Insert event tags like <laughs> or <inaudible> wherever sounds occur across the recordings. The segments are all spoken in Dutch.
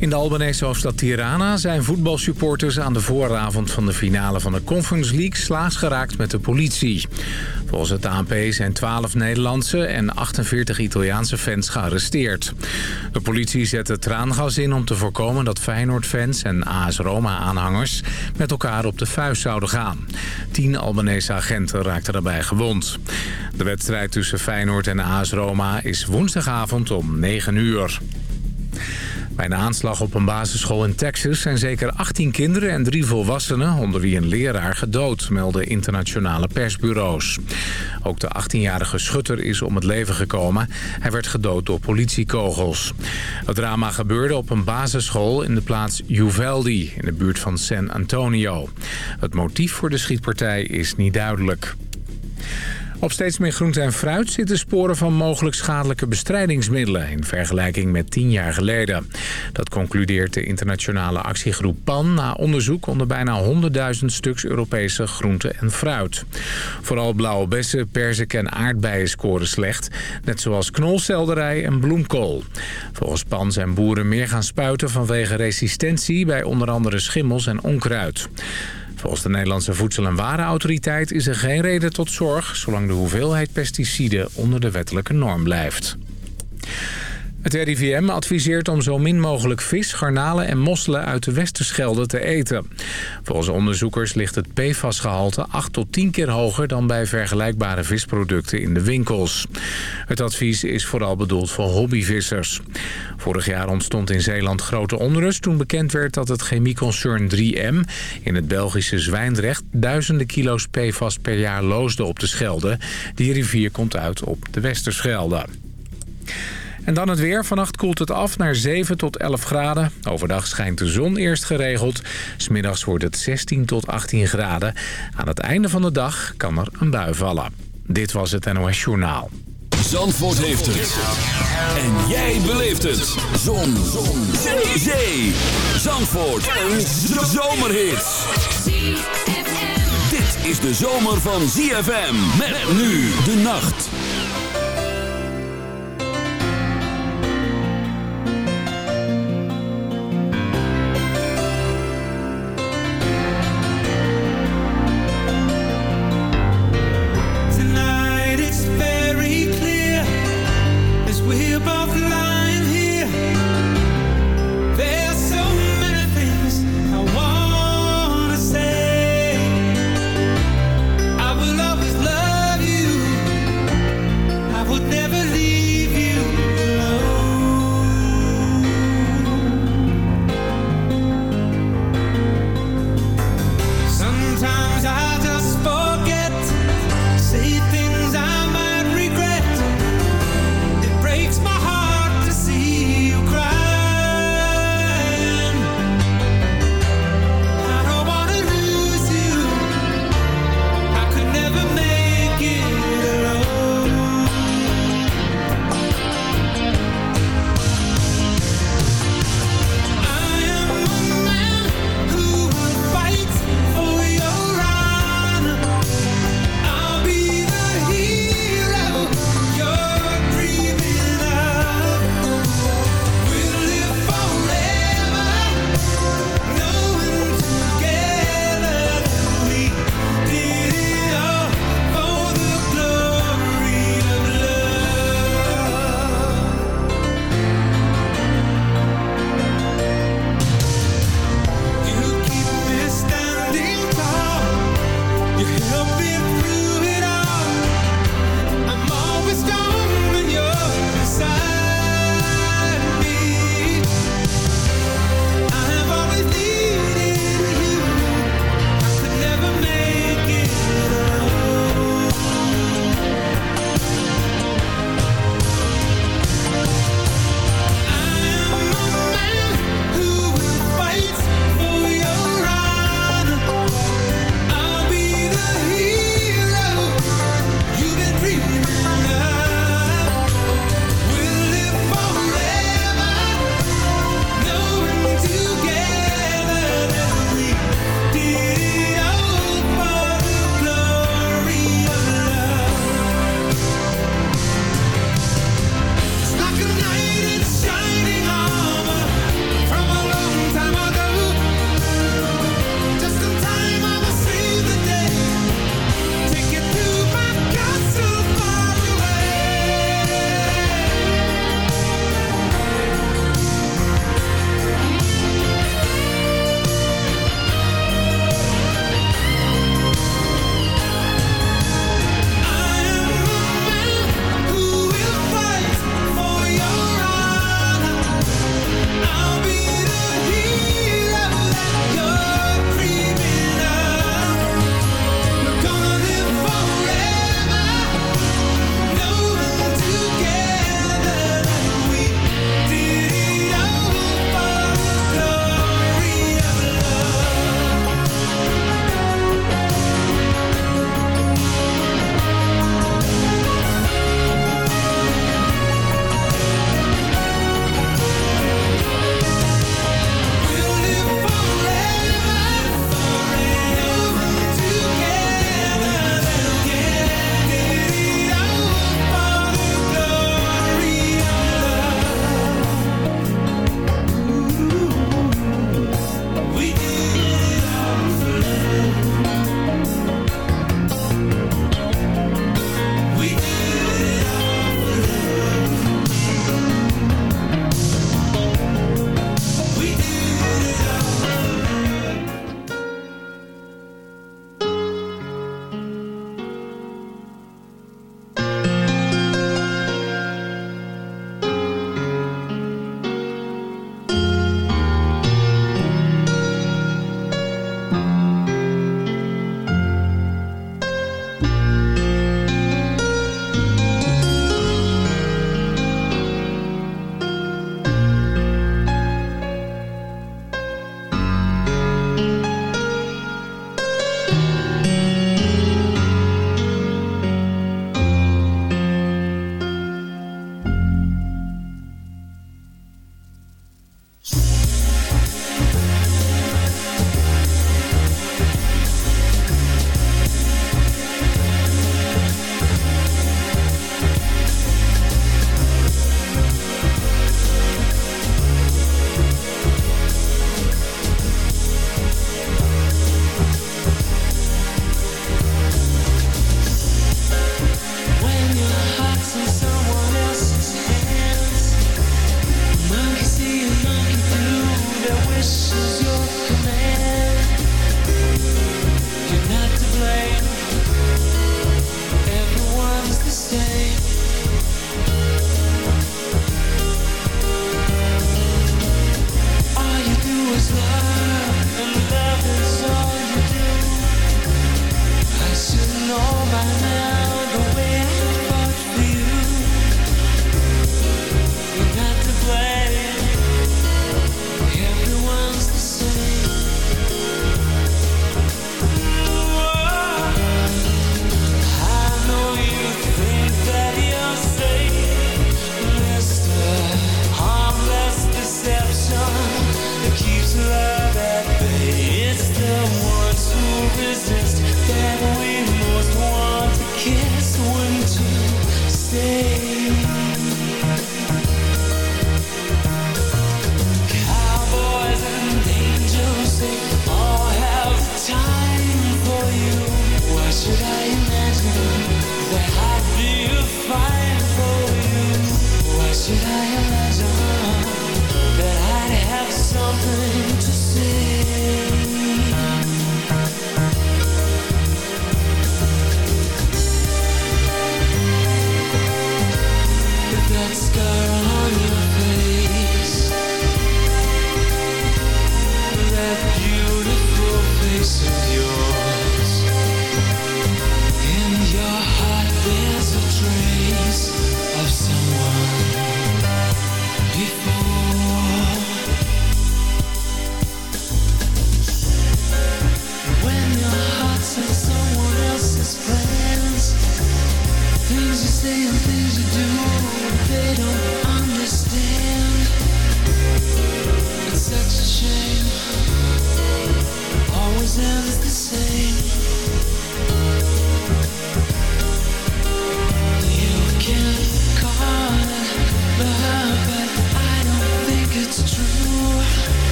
In de Albanese hoofdstad Tirana zijn voetbalsupporters aan de vooravond van de finale van de Conference League slaags geraakt met de politie. Volgens het ANP zijn 12 Nederlandse en 48 Italiaanse fans gearresteerd. De politie zette traangas in om te voorkomen dat Feyenoord-fans en AS Roma-aanhangers met elkaar op de vuist zouden gaan. Tien Albanese agenten raakten daarbij gewond. De wedstrijd tussen Feyenoord en AS Roma is woensdagavond om 9 uur. Bij een aanslag op een basisschool in Texas zijn zeker 18 kinderen en drie volwassenen, onder wie een leraar, gedood, melden internationale persbureaus. Ook de 18-jarige schutter is om het leven gekomen. Hij werd gedood door politiekogels. Het drama gebeurde op een basisschool in de plaats Uvalde, in de buurt van San Antonio. Het motief voor de schietpartij is niet duidelijk. Op steeds meer groente en fruit zitten sporen van mogelijk schadelijke bestrijdingsmiddelen... in vergelijking met tien jaar geleden. Dat concludeert de internationale actiegroep PAN... na onderzoek onder bijna 100.000 stuks Europese groente en fruit. Vooral blauwe bessen, perzik en aardbeien scoren slecht... net zoals knolselderij en bloemkool. Volgens PAN zijn boeren meer gaan spuiten vanwege resistentie... bij onder andere schimmels en onkruid. Volgens de Nederlandse Voedsel- en Warenautoriteit is er geen reden tot zorg... zolang de hoeveelheid pesticiden onder de wettelijke norm blijft. Het RIVM adviseert om zo min mogelijk vis, garnalen en mosselen uit de Westerschelde te eten. Volgens onderzoekers ligt het PFAS-gehalte 8 tot 10 keer hoger dan bij vergelijkbare visproducten in de winkels. Het advies is vooral bedoeld voor hobbyvissers. Vorig jaar ontstond in Zeeland grote onrust toen bekend werd dat het chemieconcern 3M in het Belgische Zwijndrecht duizenden kilo's PFAS per jaar loosde op de Schelde. Die rivier komt uit op de Westerschelde. En dan het weer. Vannacht koelt het af naar 7 tot 11 graden. Overdag schijnt de zon eerst geregeld. Smiddags wordt het 16 tot 18 graden. Aan het einde van de dag kan er een bui vallen. Dit was het NOS Journaal. Zandvoort heeft het. En jij beleeft het. Zon. zon. Zee. Zee. Zandvoort. Een zomerhit. Dit is de zomer van ZFM. Met nu de nacht.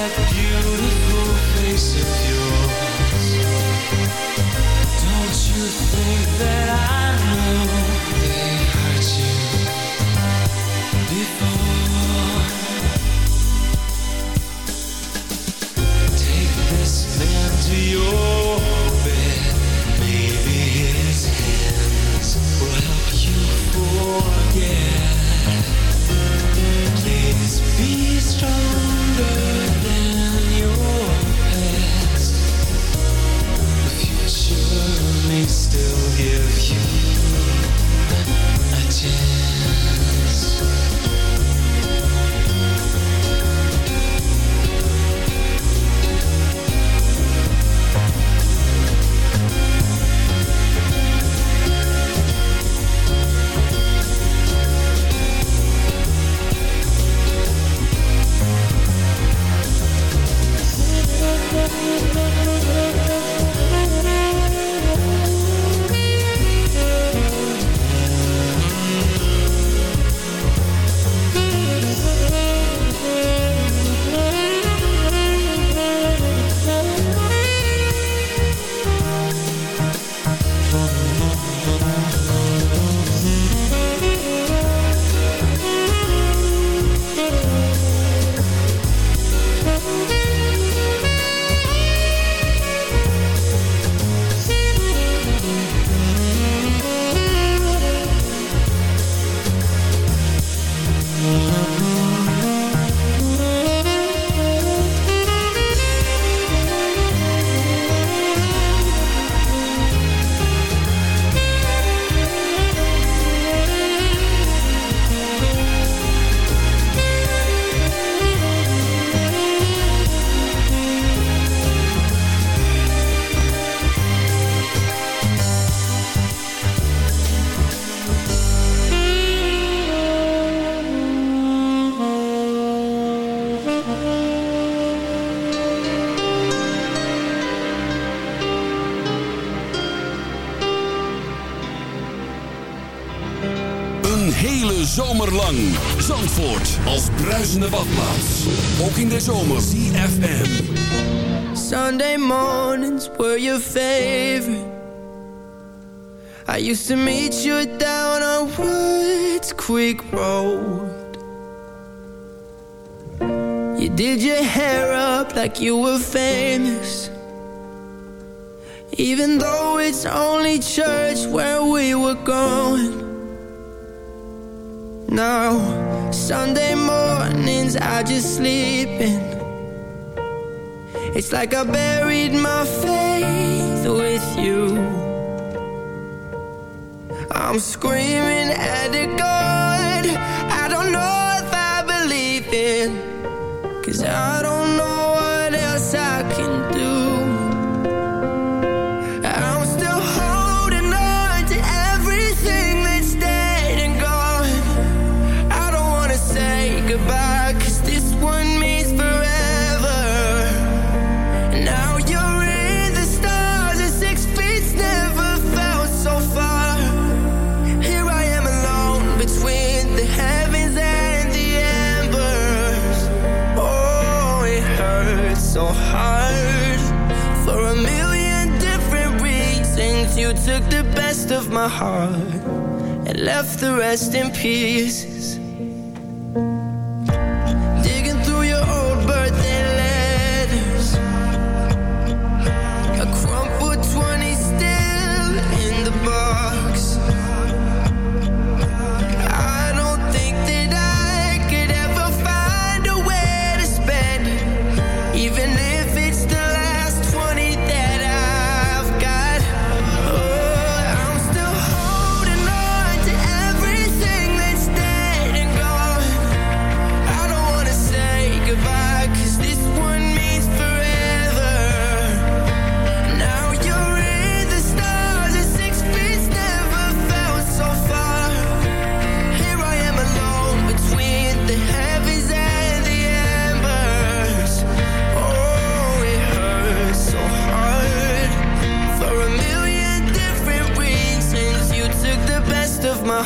that beautiful face of yours. Bruisende badplaats. Ook in de zomer. CFM. Sunday mornings were your favorite. I used to meet you down on Woods Creek Road. You did your hair up like you were famous. Even though it's only church where we were going. Now, Sunday mornings I just sleep in. It's like I buried my faith with you. I'm screaming at the God I don't know if I believe in. Cause I don't know hurt so hard. For a million different reasons You took the best of my heart And left the rest in pieces.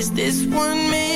Is this one made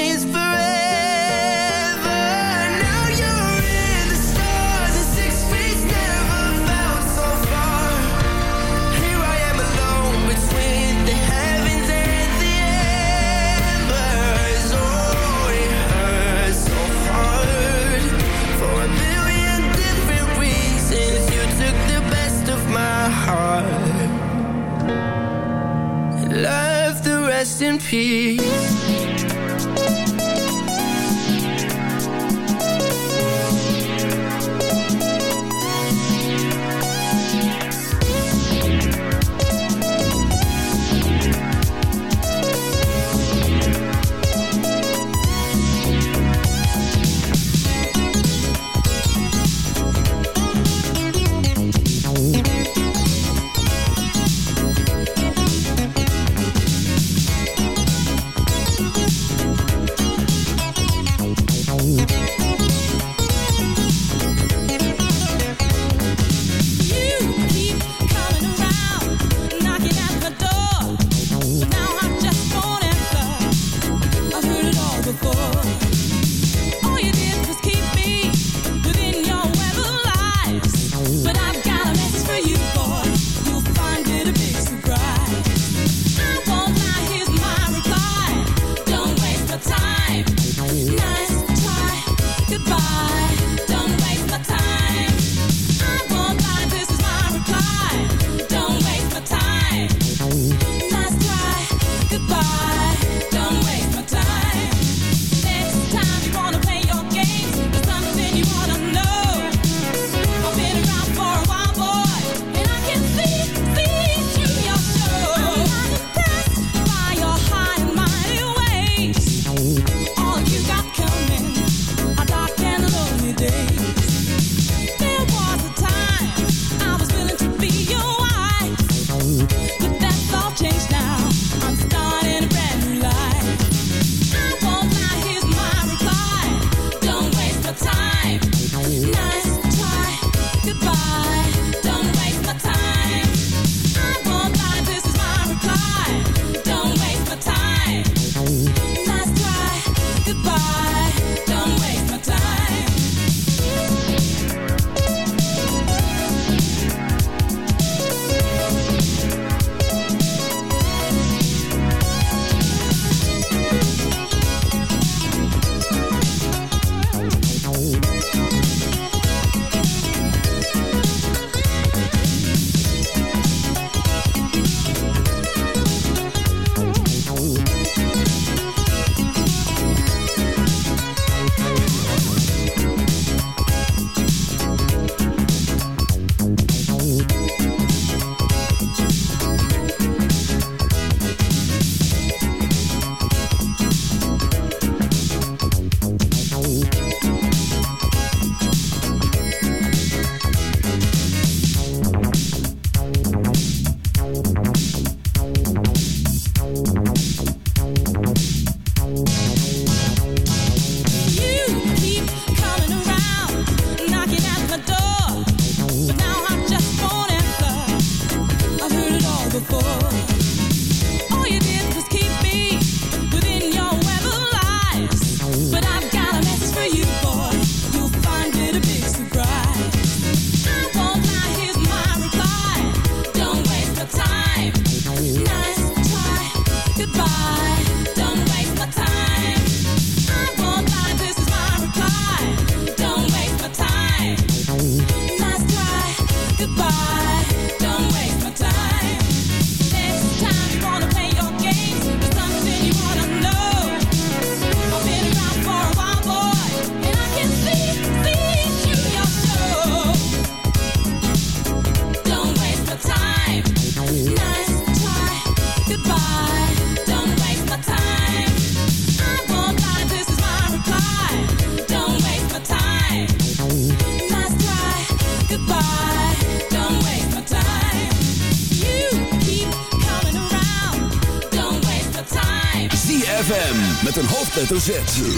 hoofdletter.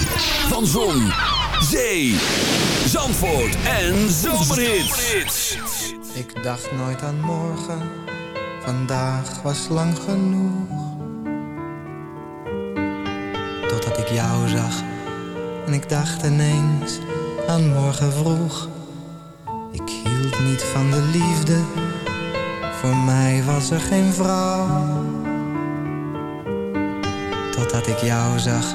Van Zon, Zee, Zandvoort en Zomerhits. Ik dacht nooit aan morgen, vandaag was lang genoeg. Totdat ik jou zag en ik dacht ineens aan morgen vroeg. Ik hield niet van de liefde, voor mij was er geen vrouw. Totdat ik jou zag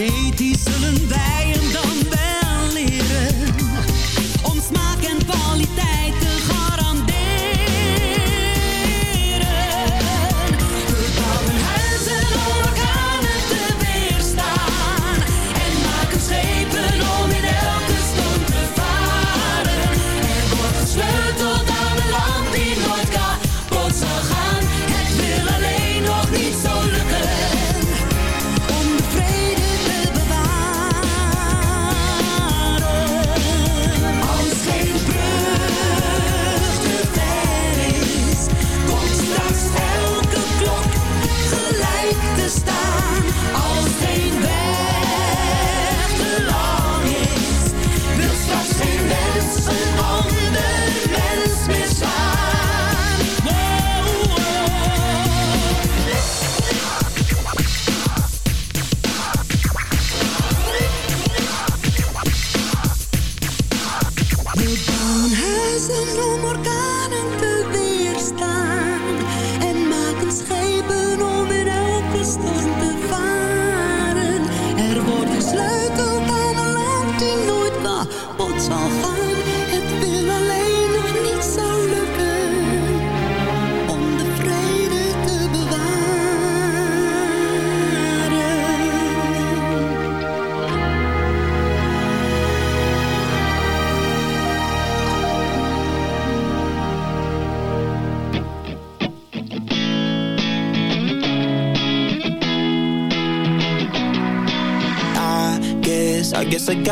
weet, die zullen wij en dan bij...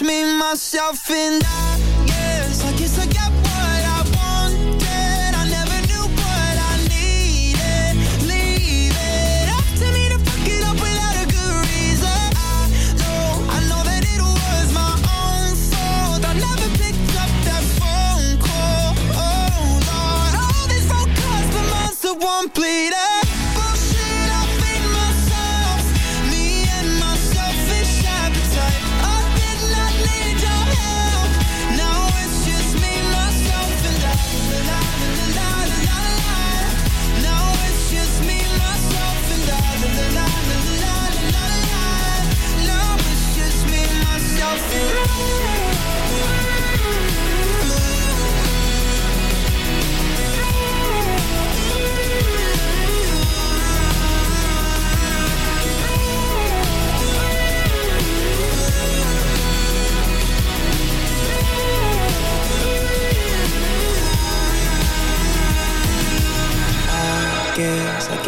me, myself and I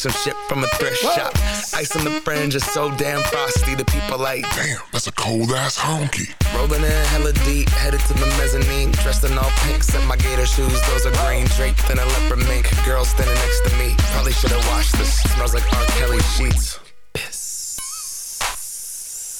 some shit from a thrift shop. Ice on the fringe is so damn frosty. The people like, damn, that's a cold ass honky. Rolling in hella deep, headed to the mezzanine. Dressed in all pink, set my gator shoes. Those are green draped in a leopard mink. Girl standing next to me. Probably should have washed this. Smells like R. Kelly sheets.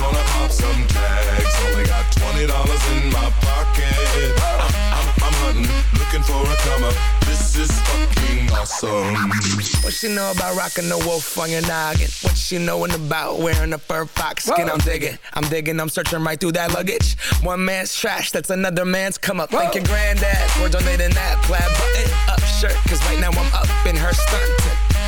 gonna pop some tags. Only got twenty dollars in my pocket. I'm, I'm, I'm hunting, looking for a come up. This is fucking awesome. What she know about rocking the wolf on your noggin? What she knowin' about wearing a fur fox skin? I'm digging, I'm digging, I'm searching right through that luggage. One man's trash, that's another man's come up. Thank your granddad for donating that plaid button up shirt. Cause right now I'm up in her skirt.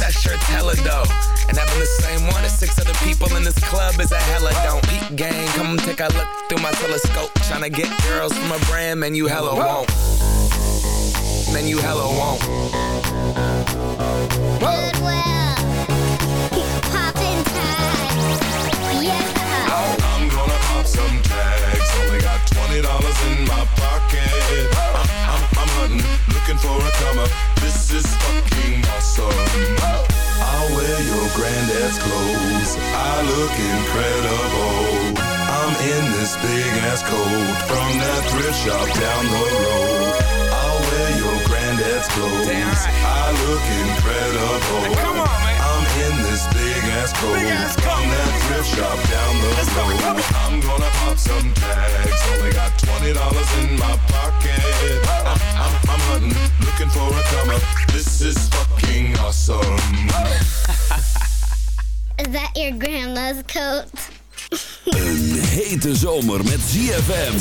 That shirt's hella dope. And having the same one as six other people in this club is a hella don't. Peak gang, come take a look through my telescope. Tryna get girls from a brand, man, you hella won't. Man, you hella won't. Goodwill. Poppin' tags. Yeah. I'm gonna pop some tags. Only got twenty dollars in my pocket. Hunting, looking for a come up. This is fucking awesome. I'll wear your granddad's clothes. I look incredible. I'm in this big ass coat from that thrift shop down the road. I'll wear your granddad's clothes. I look incredible. Come on, man. Ass coat from that thrift shop down the road. I'm gonna pop some tags. Only got twenty dollars in my pocket. I'm, I'm, I'm hunting, looking for a come up. This is fucking awesome. <laughs> Is that your grandma's coat? <laughs> Een hete zomer met ZFM.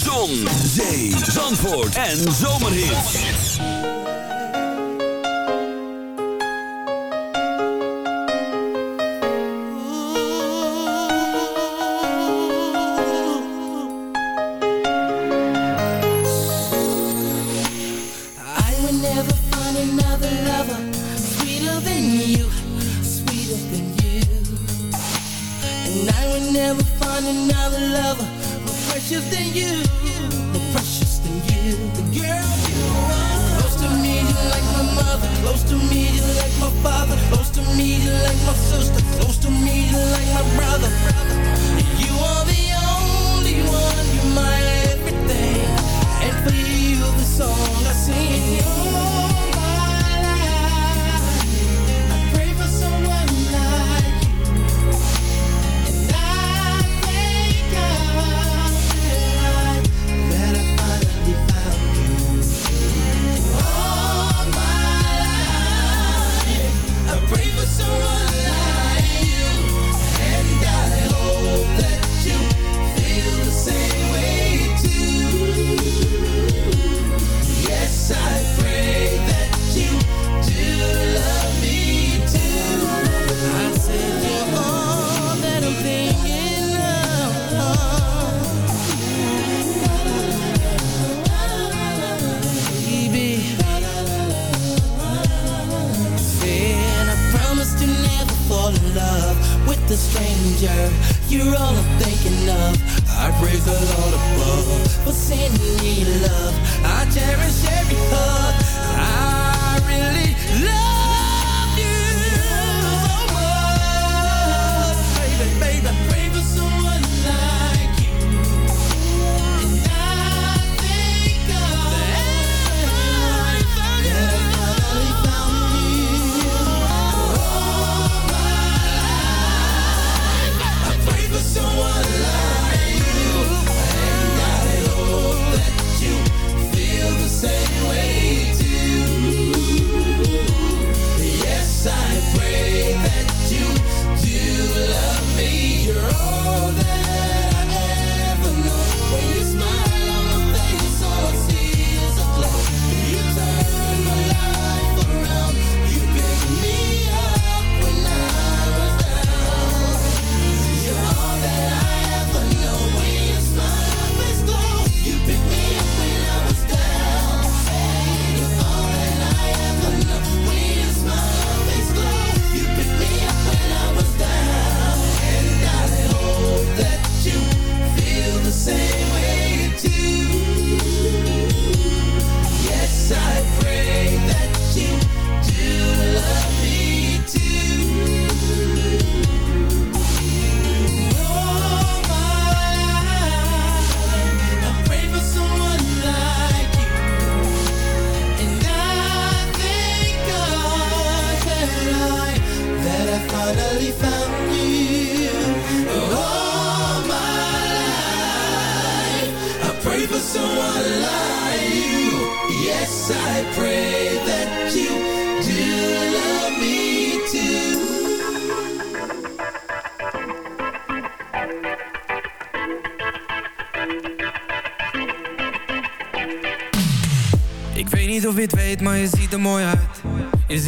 Zon, zee, zandvoort en zomerhits. Precious than you, more precious than you. The girl you are. Close to me, you're like my mother. Close to me, you're like my father. Close to me, you're like my sister. Close to me, you're like my brother. You are the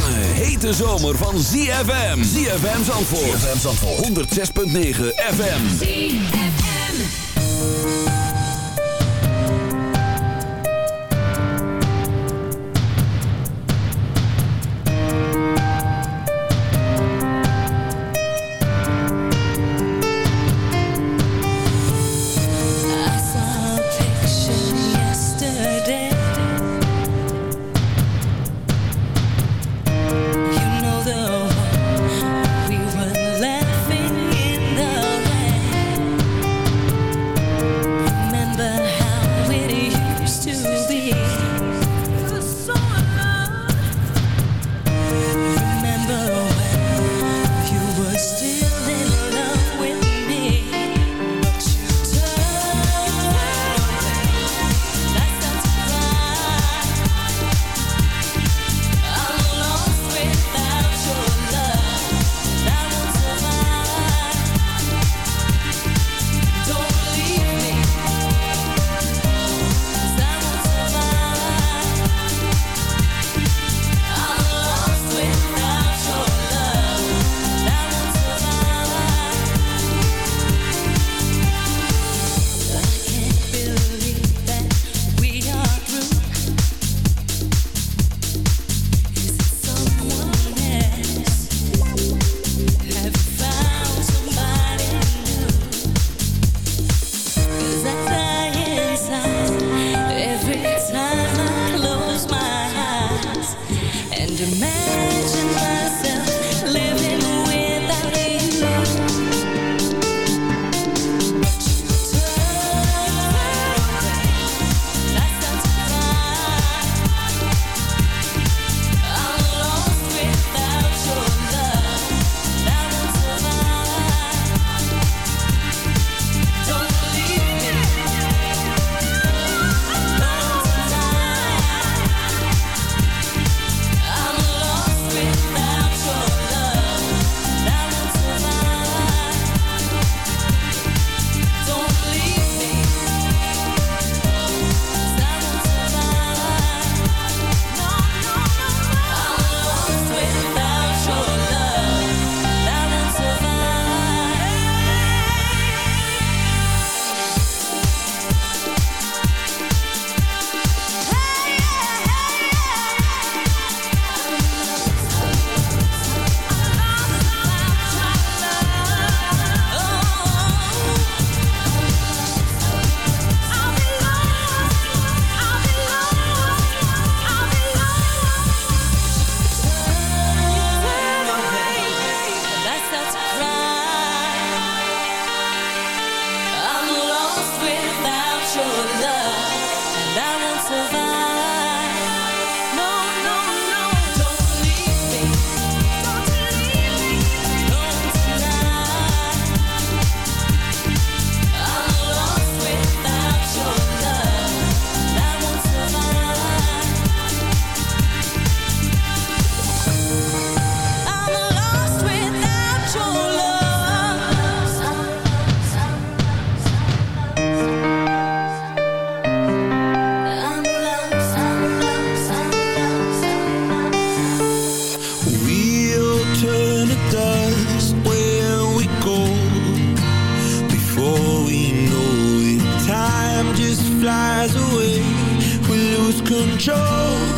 Lange, hete zomer van ZFM. ZFM Zandvoort. ZFM Zandvoort. 106.9 FM. buiten control.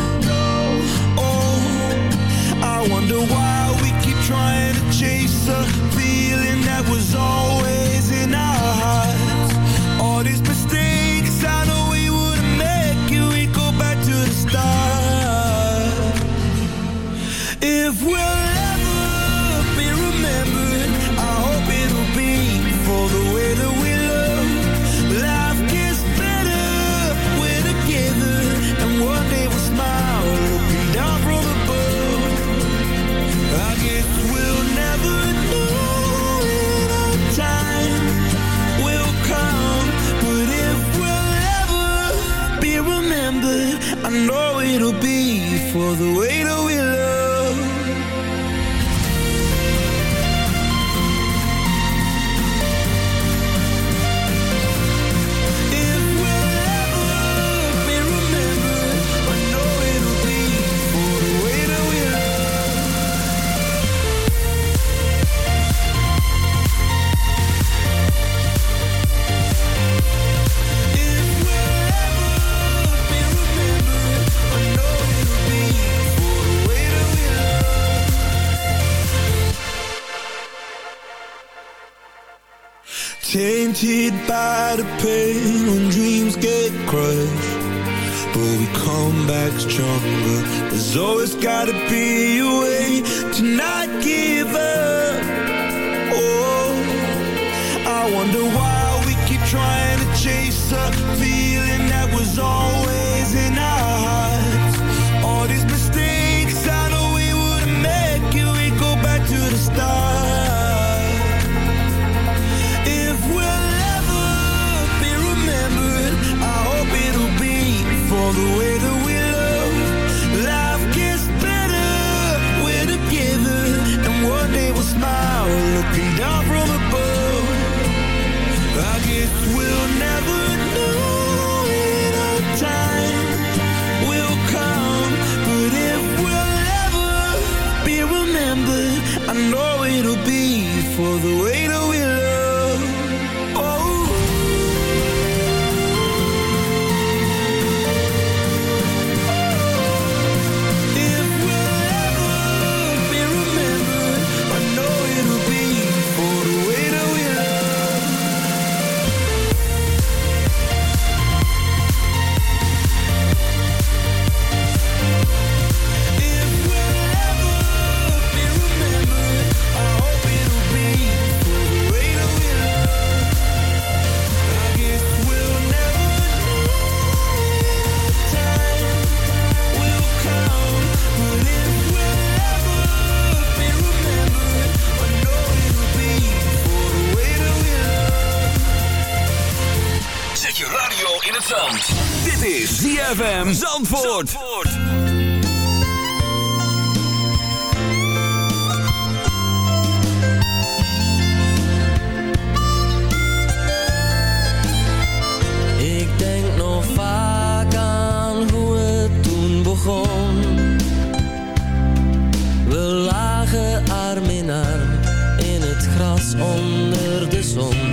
I wonder why we keep trying to chase a feeling that was always in Zandvoort. Zandvoort. Ik denk nog vaak aan hoe het toen begon. We lagen arm in arm in het gras onder de zon.